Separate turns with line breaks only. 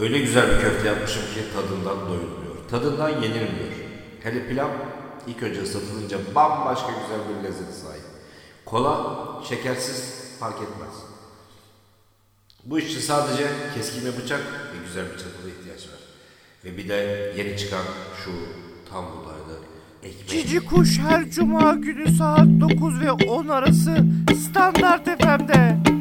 Öyle güzel bir köfte yapmışım ki tadından doyulmuyor. Tadından yenilmiyor. Hele pilav ilk önce ısıtılınca bambaşka güzel bir lezzet sahip. Kola şekersiz fark etmez. Bu işte sadece keskin bir bıçak ve güzel bir çatıda ihtiyaç var. Ve bir de yeni çıkan şu tam buğdaylı ekmek.
Cici Kuş her cuma günü saat 9 ve 10 arası Standart FM'de.